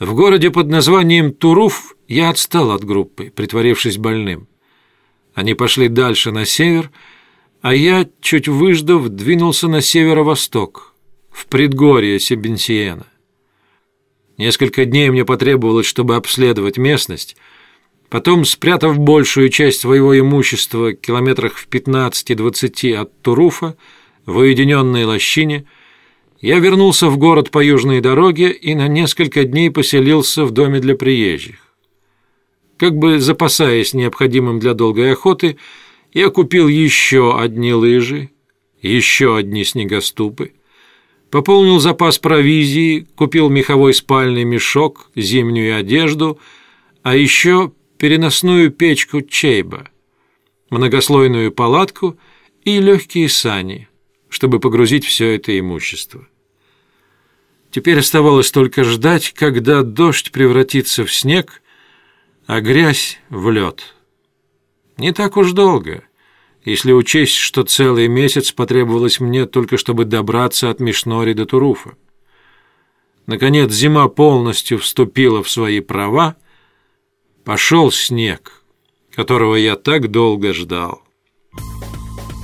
В городе под названием Туруф я отстал от группы, притворившись больным. Они пошли дальше на север, а я, чуть выждав, двинулся на северо-восток, в предгорье Себенсиена. Несколько дней мне потребовалось, чтобы обследовать местность. Потом, спрятав большую часть своего имущества километрах в 15-20 от Туруфа, в уединенной лощине, я вернулся в город по южной дороге и на несколько дней поселился в доме для приезжих. Как бы запасаясь необходимым для долгой охоты, я купил еще одни лыжи, еще одни снегоступы, Пополнил запас провизии, купил меховой спальный мешок, зимнюю одежду, а еще переносную печку Чейба, многослойную палатку и легкие сани, чтобы погрузить все это имущество. Теперь оставалось только ждать, когда дождь превратится в снег, а грязь в лед. Не так уж долго — если учесть, что целый месяц потребовалось мне только чтобы добраться от Мишнори до Туруфа. Наконец зима полностью вступила в свои права, пошел снег, которого я так долго ждал.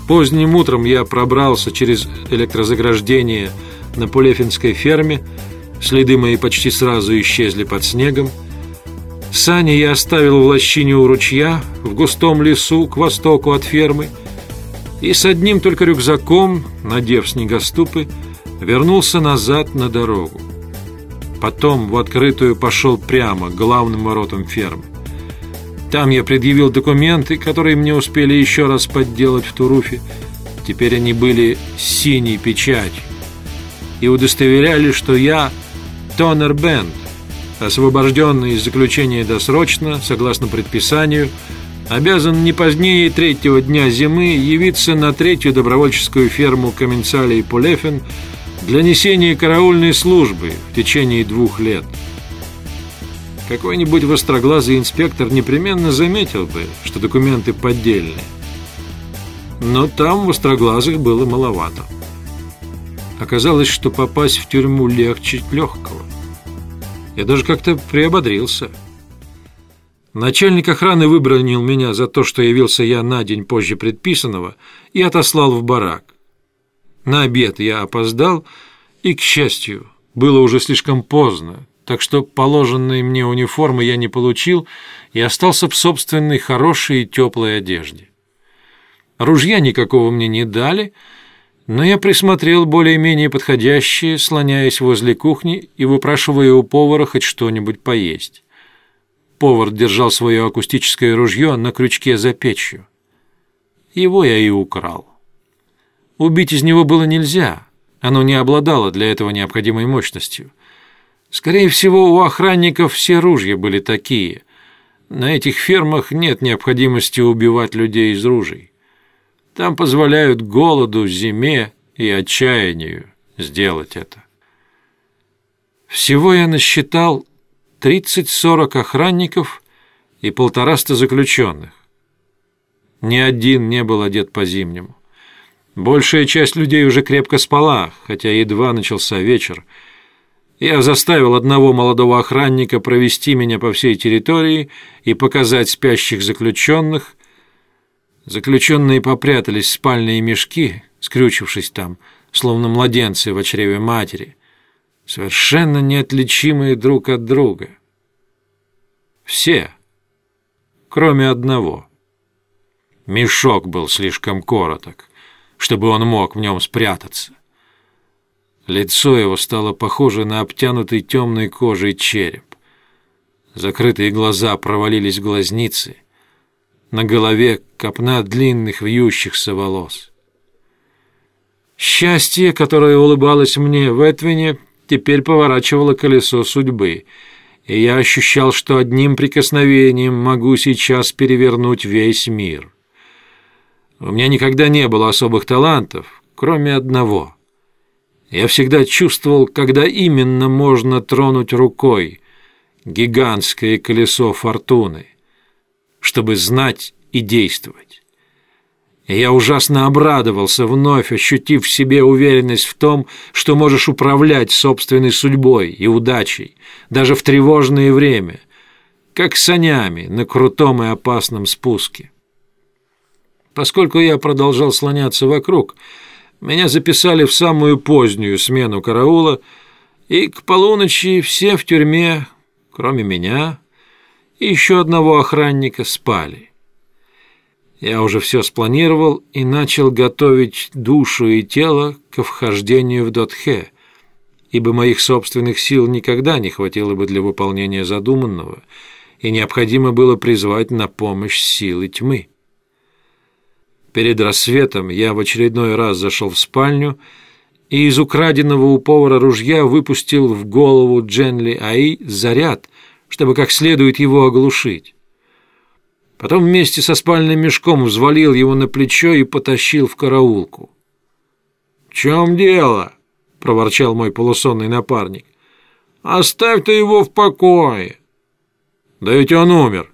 Поздним утром я пробрался через электрозаграждение на Пулефинской ферме, следы мои почти сразу исчезли под снегом, Сани я оставил в лощине у ручья, в густом лесу, к востоку от фермы, и с одним только рюкзаком, надев снегоступы, вернулся назад на дорогу. Потом в открытую пошел прямо к главным воротам фермы. Там я предъявил документы, которые мне успели еще раз подделать в Туруфе. Теперь они были синей печатью и удостоверяли, что я Тонер Бенд, освобожденный из заключения досрочно, согласно предписанию, обязан не позднее третьего дня зимы явиться на третью добровольческую ферму Каменцали и Пулефен для несения караульной службы в течение двух лет. Какой-нибудь востроглазый инспектор непременно заметил бы, что документы поддельные. Но там востроглазых было маловато. Оказалось, что попасть в тюрьму легче легкого. Я даже как-то приободрился. Начальник охраны выбронил меня за то, что явился я на день позже предписанного и отослал в барак. На обед я опоздал, и, к счастью, было уже слишком поздно, так что положенной мне униформы я не получил и остался в собственной хорошей и теплой одежде. Ружья никакого мне не дали — но я присмотрел более-менее подходящее, слоняясь возле кухни и выпрашивая у повара хоть что-нибудь поесть. Повар держал свое акустическое ружье на крючке за печью. Его я и украл. Убить из него было нельзя, оно не обладало для этого необходимой мощностью. Скорее всего, у охранников все ружья были такие. На этих фермах нет необходимости убивать людей из ружей. Там позволяют голоду, зиме и отчаянию сделать это. Всего я насчитал 30-40 охранников и полтораста заключенных. Ни один не был одет по-зимнему. Большая часть людей уже крепко спала, хотя едва начался вечер. Я заставил одного молодого охранника провести меня по всей территории и показать спящих заключенных, Заключенные попрятались в спальные мешки, скрючившись там, словно младенцы в чреве матери, совершенно неотличимые друг от друга. Все, кроме одного. Мешок был слишком короток, чтобы он мог в нем спрятаться. Лицо его стало похоже на обтянутый темной кожей череп. Закрытые глаза провалились в глазницы — на голове копна длинных вьющихся волос. Счастье, которое улыбалось мне в Этвине, теперь поворачивало колесо судьбы, и я ощущал, что одним прикосновением могу сейчас перевернуть весь мир. У меня никогда не было особых талантов, кроме одного. Я всегда чувствовал, когда именно можно тронуть рукой гигантское колесо фортуны чтобы знать и действовать. И я ужасно обрадовался, вновь ощутив в себе уверенность в том, что можешь управлять собственной судьбой и удачей, даже в тревожное время, как санями на крутом и опасном спуске. Поскольку я продолжал слоняться вокруг, меня записали в самую позднюю смену караула, и к полуночи все в тюрьме, кроме меня и еще одного охранника, спали. Я уже все спланировал и начал готовить душу и тело к вхождению в Дотхе, ибо моих собственных сил никогда не хватило бы для выполнения задуманного, и необходимо было призвать на помощь силы тьмы. Перед рассветом я в очередной раз зашел в спальню и из украденного у повара ружья выпустил в голову Дженли Аи заряд, чтобы как следует его оглушить. Потом вместе со спальным мешком взвалил его на плечо и потащил в караулку. «В чем дело?» — проворчал мой полусонный напарник. «Оставь ты его в покое». «Да ведь он умер».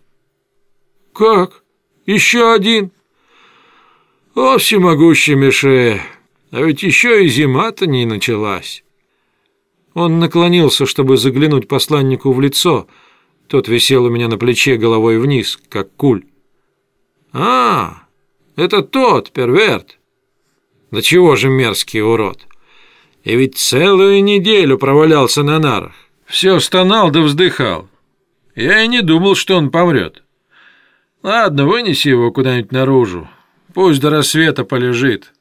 «Как? Еще один?» «О, всемогущий Мише, а ведь еще и зима-то не началась». Он наклонился, чтобы заглянуть посланнику в лицо — тот висел у меня на плече головой вниз, как куль. «А, это тот, перверт!» «Да чего же мерзкий урод! И ведь целую неделю провалялся на нарах. Все стонал да вздыхал. Я и не думал, что он помрет. Ладно, вынеси его куда-нибудь наружу. Пусть до рассвета полежит».